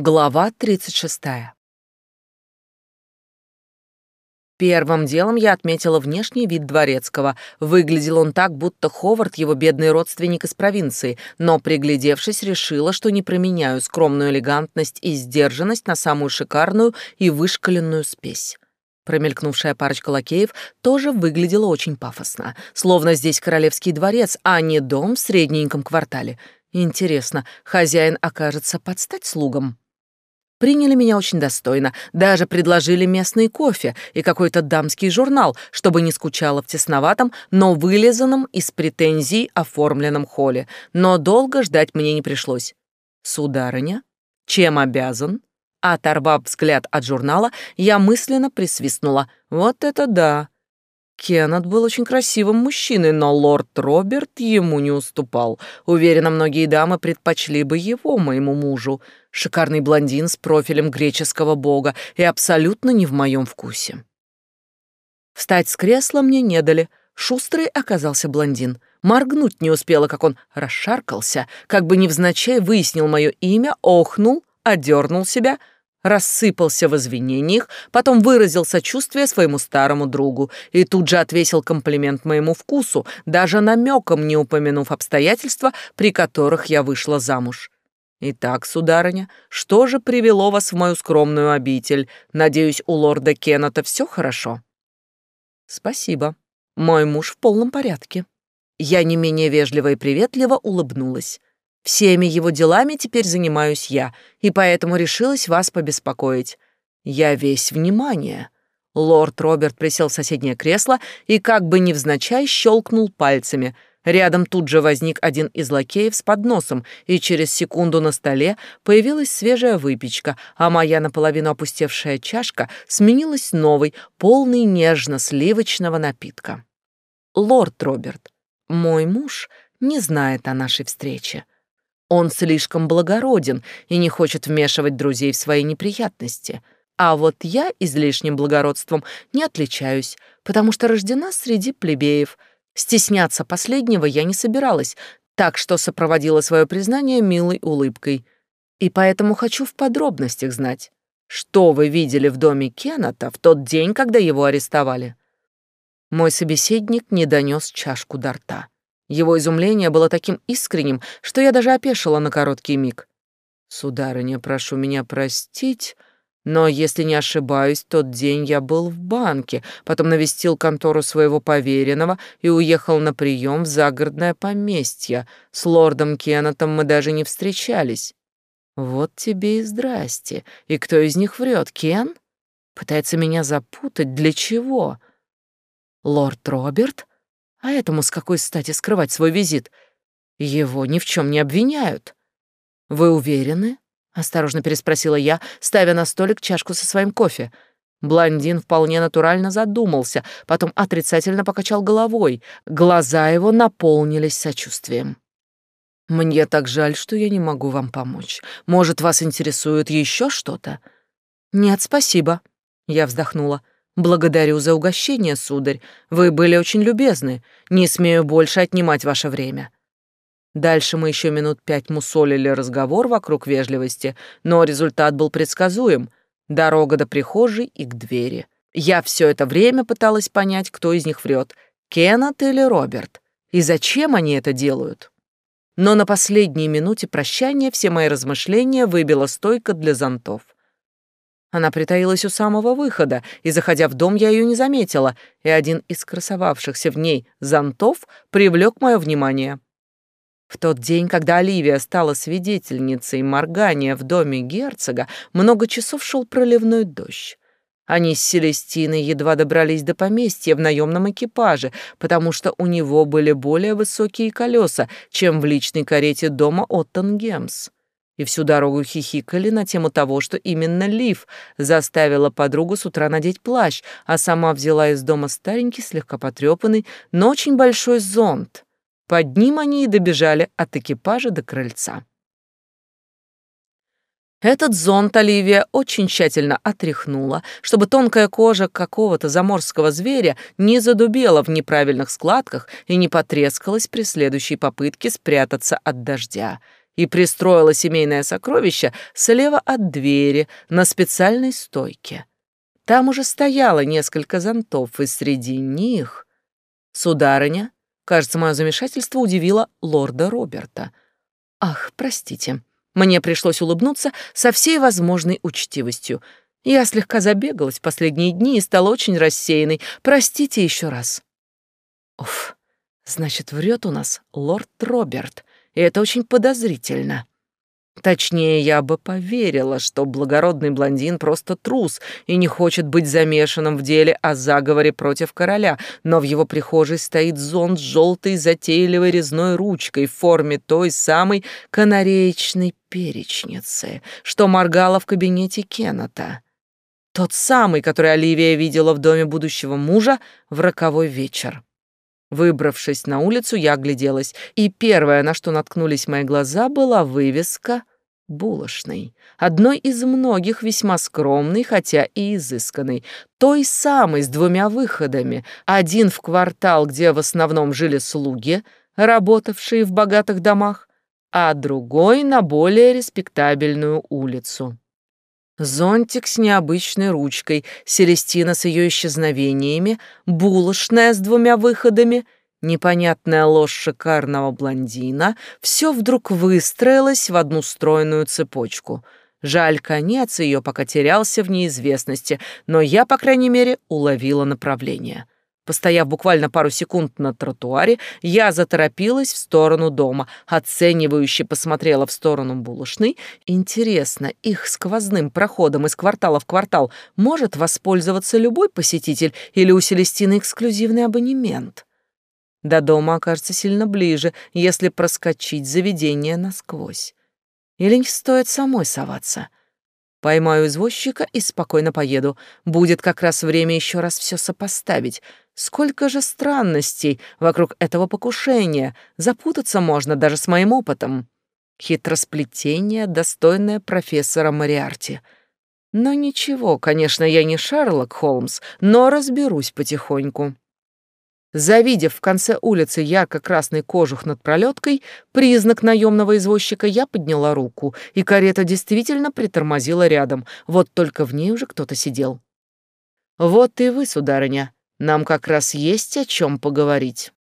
Глава 36. Первым делом я отметила внешний вид дворецкого. Выглядел он так, будто Ховард его бедный родственник из провинции, но, приглядевшись, решила, что не променяю скромную элегантность и сдержанность на самую шикарную и вышкаленную спесь. Промелькнувшая парочка лакеев тоже выглядела очень пафосно, словно здесь королевский дворец, а не дом в средненьком квартале — Интересно, хозяин окажется под стать слугам? Приняли меня очень достойно, даже предложили местный кофе и какой-то дамский журнал, чтобы не скучала в тесноватом, но вылизанном из претензий оформленном холле. Но долго ждать мне не пришлось. «Сударыня, чем обязан?» Оторвав взгляд от журнала, я мысленно присвистнула. «Вот это да! Кеннет был очень красивым мужчиной, но лорд Роберт ему не уступал. Уверена, многие дамы предпочли бы его моему мужу. Шикарный блондин с профилем греческого бога и абсолютно не в моем вкусе. Встать с кресла мне не дали. Шустрый оказался блондин. Моргнуть не успела, как он расшаркался, как бы невзначай выяснил мое имя, охнул, одернул себя — рассыпался в извинениях, потом выразил сочувствие своему старому другу и тут же отвесил комплимент моему вкусу, даже намеком не упомянув обстоятельства, при которых я вышла замуж. «Итак, сударыня, что же привело вас в мою скромную обитель? Надеюсь, у лорда Кеннета все хорошо?» «Спасибо. Мой муж в полном порядке». Я не менее вежливо и приветливо улыбнулась. Всеми его делами теперь занимаюсь я, и поэтому решилась вас побеспокоить. Я весь внимание». Лорд Роберт присел в соседнее кресло и как бы невзначай щелкнул пальцами. Рядом тут же возник один из лакеев с подносом, и через секунду на столе появилась свежая выпечка, а моя наполовину опустевшая чашка сменилась новой, полной нежно-сливочного напитка. «Лорд Роберт, мой муж не знает о нашей встрече. Он слишком благороден и не хочет вмешивать друзей в свои неприятности. А вот я излишним благородством не отличаюсь, потому что рождена среди плебеев. Стесняться последнего я не собиралась, так что сопроводила свое признание милой улыбкой. И поэтому хочу в подробностях знать, что вы видели в доме Кеннета в тот день, когда его арестовали. Мой собеседник не донес чашку до рта. Его изумление было таким искренним, что я даже опешила на короткий миг. «Сударыня, прошу меня простить, но, если не ошибаюсь, тот день я был в банке, потом навестил контору своего поверенного и уехал на прием в загородное поместье. С лордом Кеннетом мы даже не встречались». «Вот тебе и здрасте. И кто из них врет, Кен? Пытается меня запутать. Для чего?» «Лорд Роберт?» А этому с какой стати скрывать свой визит? Его ни в чем не обвиняют. Вы уверены? Осторожно переспросила я, ставя на столик чашку со своим кофе. Блондин вполне натурально задумался, потом отрицательно покачал головой. Глаза его наполнились сочувствием. «Мне так жаль, что я не могу вам помочь. Может, вас интересует еще что-то?» «Нет, спасибо», — я вздохнула. «Благодарю за угощение, сударь. Вы были очень любезны. Не смею больше отнимать ваше время». Дальше мы еще минут пять мусолили разговор вокруг вежливости, но результат был предсказуем. Дорога до прихожей и к двери. Я все это время пыталась понять, кто из них врет, Кеннет или Роберт, и зачем они это делают. Но на последней минуте прощания все мои размышления выбила стойка для зонтов. Она притаилась у самого выхода, и, заходя в дом, я ее не заметила, и один из красовавшихся в ней зонтов привлек мое внимание. В тот день, когда Оливия стала свидетельницей моргания в доме герцога, много часов шел проливной дождь. Они с Селестиной едва добрались до поместья в наемном экипаже, потому что у него были более высокие колеса, чем в личной карете дома Оттенгемс и всю дорогу хихикали на тему того, что именно Лив заставила подругу с утра надеть плащ, а сама взяла из дома старенький, слегка потрепанный, но очень большой зонт. Под ним они и добежали от экипажа до крыльца. Этот зонт Оливия очень тщательно отряхнула, чтобы тонкая кожа какого-то заморского зверя не задубела в неправильных складках и не потрескалась при следующей попытке спрятаться от дождя — и пристроила семейное сокровище слева от двери на специальной стойке. Там уже стояло несколько зонтов, и среди них... Сударыня, кажется, мое замешательство удивило лорда Роберта. Ах, простите, мне пришлось улыбнуться со всей возможной учтивостью. Я слегка забегалась последние дни и стала очень рассеянной. Простите еще раз. Уф, значит, врет у нас лорд Роберт, и это очень подозрительно. Точнее, я бы поверила, что благородный блондин просто трус и не хочет быть замешанным в деле о заговоре против короля, но в его прихожей стоит зонт с желтой затейливой резной ручкой в форме той самой канареечной перечницы, что моргала в кабинете Кеннета. Тот самый, который Оливия видела в доме будущего мужа в роковой вечер. Выбравшись на улицу, я огляделась, и первое, на что наткнулись мои глаза, была вывеска булочной, одной из многих весьма скромной, хотя и изысканной, той самой с двумя выходами, один в квартал, где в основном жили слуги, работавшие в богатых домах, а другой на более респектабельную улицу. Зонтик с необычной ручкой, Селестина с ее исчезновениями, булочная с двумя выходами, непонятная ложь шикарного блондина — все вдруг выстроилось в одну стройную цепочку. Жаль, конец ее пока терялся в неизвестности, но я, по крайней мере, уловила направление — Постояв буквально пару секунд на тротуаре, я заторопилась в сторону дома, оценивающе посмотрела в сторону булочной. Интересно, их сквозным проходом из квартала в квартал может воспользоваться любой посетитель или у Селестины эксклюзивный абонемент? До дома окажется сильно ближе, если проскочить заведение насквозь. Или не стоит самой соваться? Поймаю извозчика и спокойно поеду. Будет как раз время еще раз все сопоставить. Сколько же странностей вокруг этого покушения. Запутаться можно даже с моим опытом. Хитросплетение, достойное профессора Мариарти. Но ничего, конечно, я не Шерлок Холмс, но разберусь потихоньку. Завидев в конце улицы ярко-красный кожух над пролеткой, признак наемного извозчика, я подняла руку, и карета действительно притормозила рядом, вот только в ней уже кто-то сидел. «Вот и вы, сударыня, нам как раз есть о чем поговорить».